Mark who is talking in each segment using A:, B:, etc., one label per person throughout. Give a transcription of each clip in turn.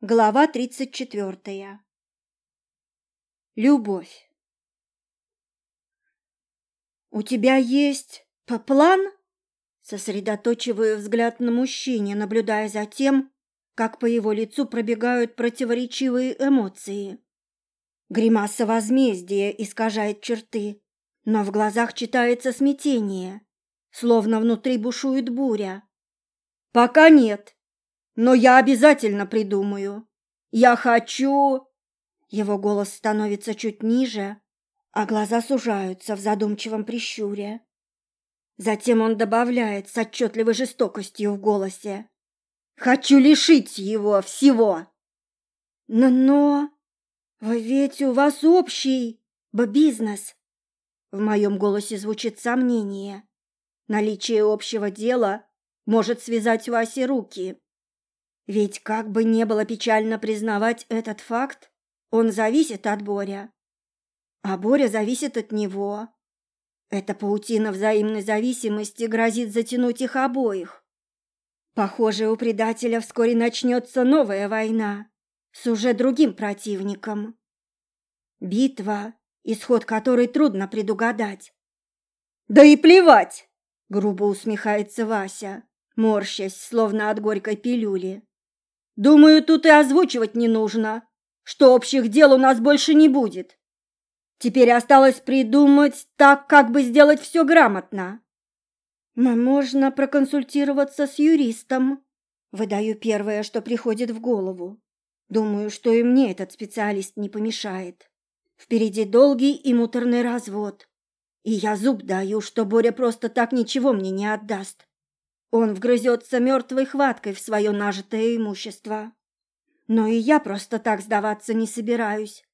A: Глава тридцать четвертая. Любовь. «У тебя есть план?» Сосредоточиваю взгляд на мужчине, наблюдая за тем, как по его лицу пробегают противоречивые эмоции. Гримаса возмездия искажает черты, но в глазах читается смятение, словно внутри бушует буря. «Пока нет», но я обязательно придумаю. Я хочу...» Его голос становится чуть ниже, а глаза сужаются в задумчивом прищуре. Затем он добавляет с отчетливой жестокостью в голосе. «Хочу лишить его всего!» «Но, но... ведь у вас общий бизнес!» В моем голосе звучит сомнение. Наличие общего дела может связать Васе руки. Ведь как бы не было печально признавать этот факт, он зависит от Боря. А Боря зависит от него. Эта паутина взаимной зависимости грозит затянуть их обоих. Похоже, у предателя вскоре начнется новая война с уже другим противником. Битва, исход которой трудно предугадать. «Да и плевать!» — грубо усмехается Вася, морщась, словно от горькой пилюли. Думаю, тут и озвучивать не нужно, что общих дел у нас больше не будет. Теперь осталось придумать так, как бы сделать все грамотно. Можно проконсультироваться с юристом. Выдаю первое, что приходит в голову. Думаю, что и мне этот специалист не помешает. Впереди долгий и муторный развод. И я зуб даю, что Боря просто так ничего мне не отдаст. Он вгрызется мертвой хваткой в свое нажитое имущество. Но и я просто так сдаваться не собираюсь.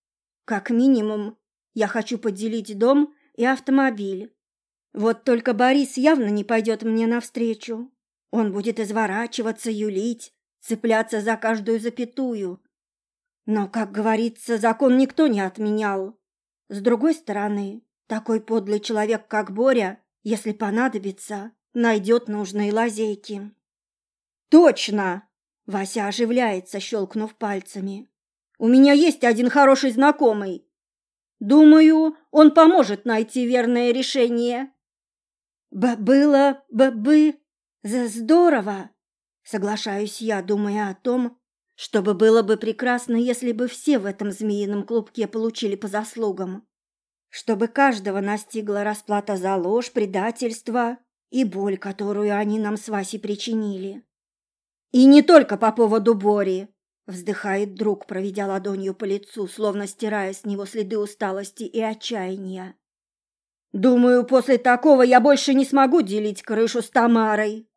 A: Как минимум, я хочу поделить дом и автомобиль. Вот только Борис явно не пойдет мне навстречу. Он будет изворачиваться, юлить, цепляться за каждую запятую. Но, как говорится, закон никто не отменял. С другой стороны, такой подлый человек, как Боря, если понадобится, найдет нужные лазейки. «Точно!» — Вася оживляется, щелкнув пальцами. «У меня есть один хороший знакомый. Думаю, он поможет найти верное решение». «Было бы здорово!» — соглашаюсь я, думая о том, чтобы было бы прекрасно, если бы все в этом змеином клубке получили по заслугам, чтобы каждого настигла расплата за ложь, предательство и боль, которую они нам с Васей причинили. И не только по поводу Бори, вздыхает друг, проведя ладонью по лицу, словно стирая с него следы усталости и отчаяния. Думаю, после такого я больше не смогу делить крышу с Тамарой.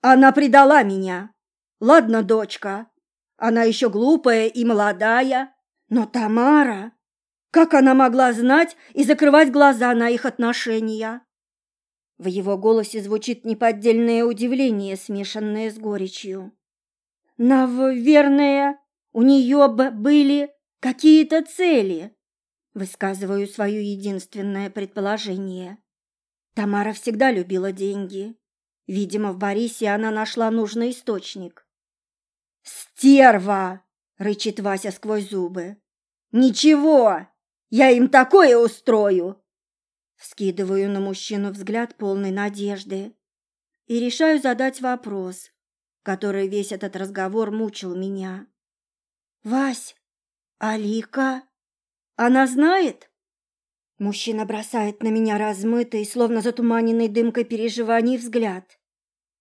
A: Она предала меня. Ладно, дочка, она еще глупая и молодая, но Тамара... Как она могла знать и закрывать глаза на их отношения? В его голосе звучит неподдельное удивление, смешанное с горечью. «Наверное, у нее были какие-то цели», высказываю свое единственное предположение. Тамара всегда любила деньги. Видимо, в Борисе она нашла нужный источник. «Стерва!» — рычит Вася сквозь зубы. «Ничего, я им такое устрою, Вскидываю на мужчину взгляд полной надежды и решаю задать вопрос, который весь этот разговор мучил меня. «Вась, Алика, она знает?» Мужчина бросает на меня размытый, словно затуманенный дымкой переживаний взгляд.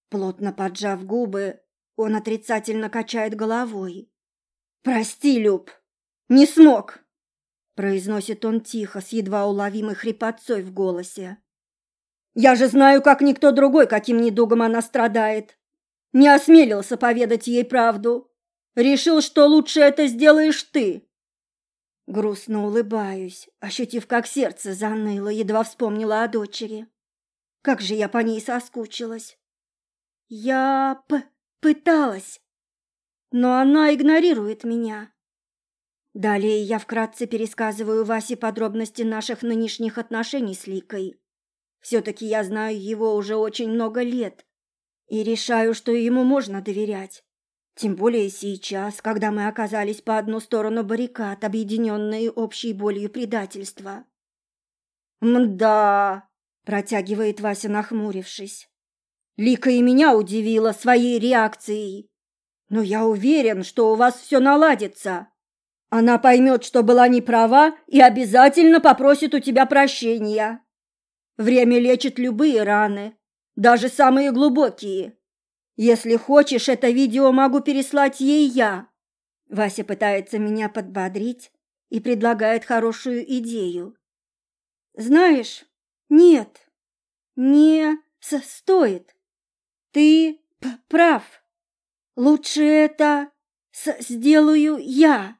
A: Плотно поджав губы, он отрицательно качает головой. «Прости, Люб, не смог!» Произносит он тихо, с едва уловимой хрипотцой в голосе. «Я же знаю, как никто другой, каким недугом она страдает. Не осмелился поведать ей правду. Решил, что лучше это сделаешь ты». Грустно улыбаюсь, ощутив, как сердце заныло, едва вспомнила о дочери. Как же я по ней соскучилась. Я п пыталась, но она игнорирует меня. Далее я вкратце пересказываю Васе подробности наших нынешних отношений с Ликой. Все-таки я знаю его уже очень много лет и решаю, что ему можно доверять. Тем более сейчас, когда мы оказались по одну сторону баррикад, объединенные общей болью предательства.
B: «Мда!» – протягивает Вася, нахмурившись. Лика и меня удивила своей реакцией. Но я уверен, что у вас все наладится. Она поймет, что была не права и обязательно попросит у тебя прощения. Время лечит любые раны, даже самые глубокие. Если хочешь, это видео могу переслать ей я.
A: Вася пытается меня подбодрить и предлагает хорошую идею. Знаешь, нет, не стоит. Ты прав. Лучше это сделаю я.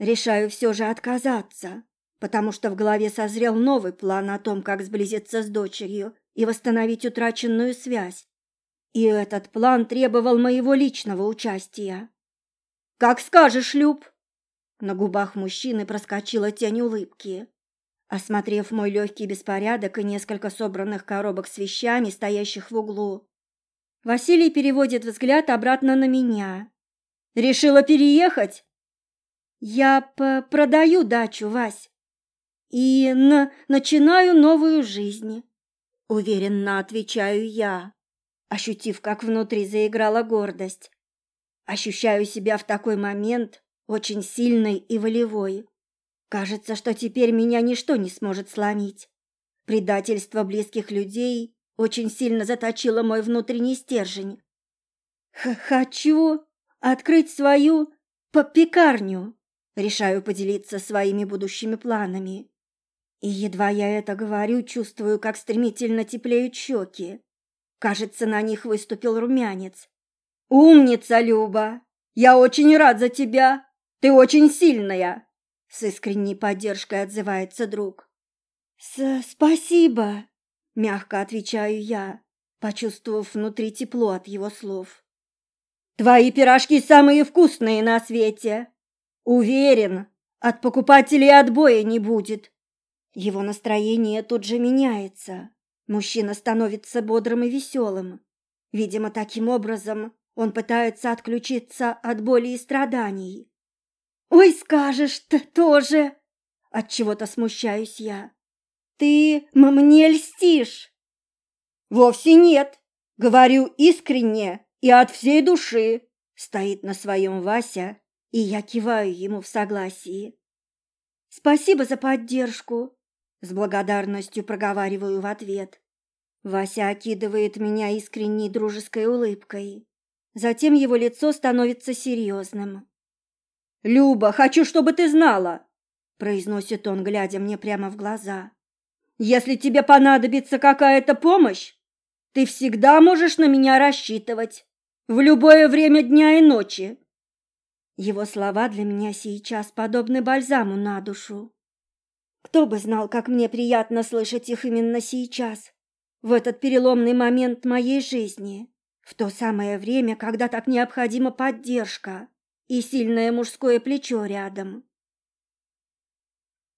A: Решаю все же отказаться, потому что в голове созрел новый план о том, как сблизиться с дочерью и восстановить утраченную связь. И этот план требовал моего личного участия.
B: «Как скажешь, Люб!»
A: На губах мужчины проскочила тень улыбки. Осмотрев мой легкий беспорядок и несколько собранных коробок с вещами, стоящих в углу, Василий переводит взгляд обратно на меня.
B: «Решила переехать?»
A: «Я продаю дачу, Вась, и на начинаю новую жизнь», — уверенно отвечаю я, ощутив, как внутри заиграла гордость. Ощущаю себя в такой момент очень сильной и волевой. Кажется, что теперь меня ничто не сможет сломить. Предательство близких людей очень сильно заточило мой внутренний стержень. Х «Хочу открыть свою пекарню», решаю поделиться своими будущими планами. И едва я это говорю, чувствую, как стремительно теплеют щеки. Кажется, на них выступил румянец.
B: «Умница, Люба! Я очень рад за тебя! Ты очень сильная!»
A: С искренней поддержкой отзывается друг. С «Спасибо!» Мягко отвечаю я, почувствовав внутри тепло от его слов.
B: Твои пирожки самые вкусные на свете. Уверен, от покупателей отбоя не будет.
A: Его настроение тут же меняется. Мужчина становится бодрым и веселым. Видимо, таким образом он пытается отключиться от боли и страданий. «Ой, скажешь, ты тоже!» От чего то смущаюсь я. Ты мне льстишь?
B: Вовсе нет. Говорю искренне и от всей души.
A: Стоит на своем Вася, и я киваю ему в согласии. Спасибо за поддержку. С благодарностью проговариваю в ответ. Вася окидывает меня искренней дружеской улыбкой. Затем его лицо становится серьезным.
B: «Люба, хочу, чтобы ты знала!»
A: произносит он, глядя мне прямо в глаза.
B: Если тебе понадобится какая-то помощь, ты всегда можешь на меня рассчитывать в любое время дня и ночи.
A: Его слова для меня сейчас подобны бальзаму на душу. Кто бы знал, как мне приятно слышать их именно сейчас, в этот переломный момент моей жизни, в то самое время, когда так необходима поддержка и сильное мужское плечо рядом.